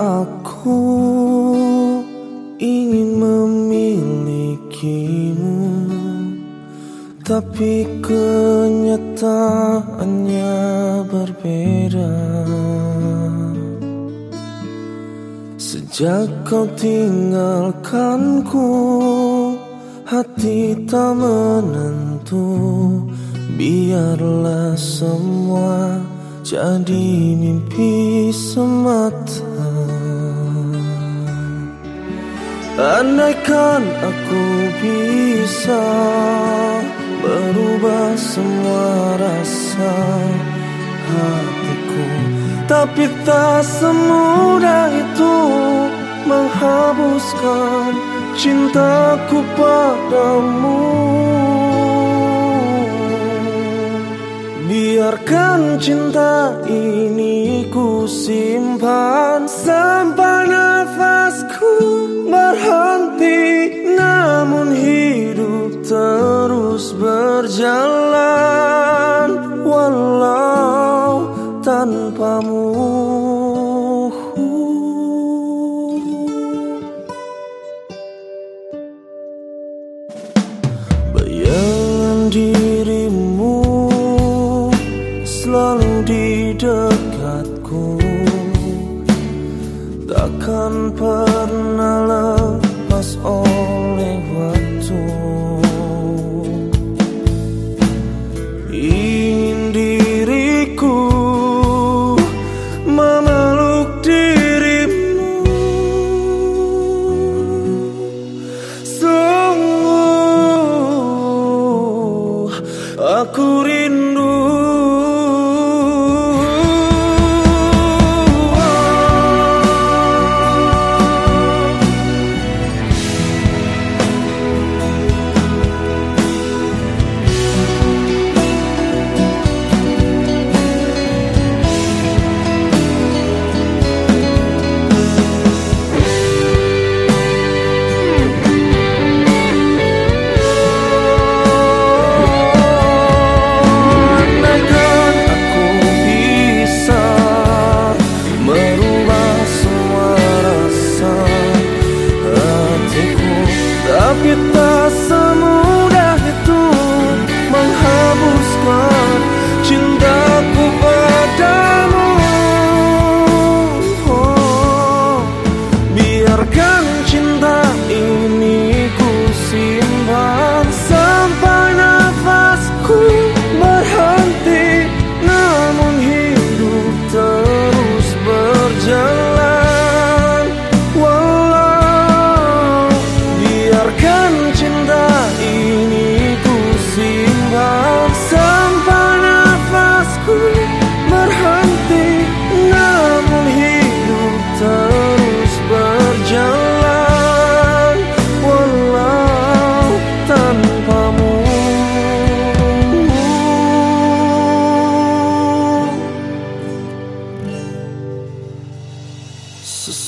aku ingin memilikimu Tapi kenyataannya berbeda. Sejak kau tinggalkanku Hati tak menentu. Biarlah semua jadi mimpi semata. Andaikan aku bisa Berubah semua rasa hatiku. Tapi tak semudah itu Menghapuskan cintaku padamu. Biarkan cinta simpan Sampai nafasku berhenti Namun hidup terus berjalan Walau tanpamu Bayangan dirimu selalu di dekatku Takkan pernah lepas oleh waktu Tapi tak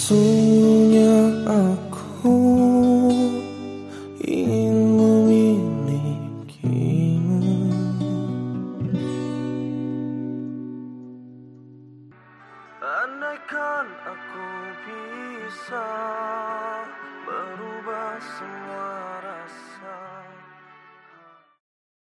Sesungguhnya aku ingin memilikimu. Andaikan aku bisa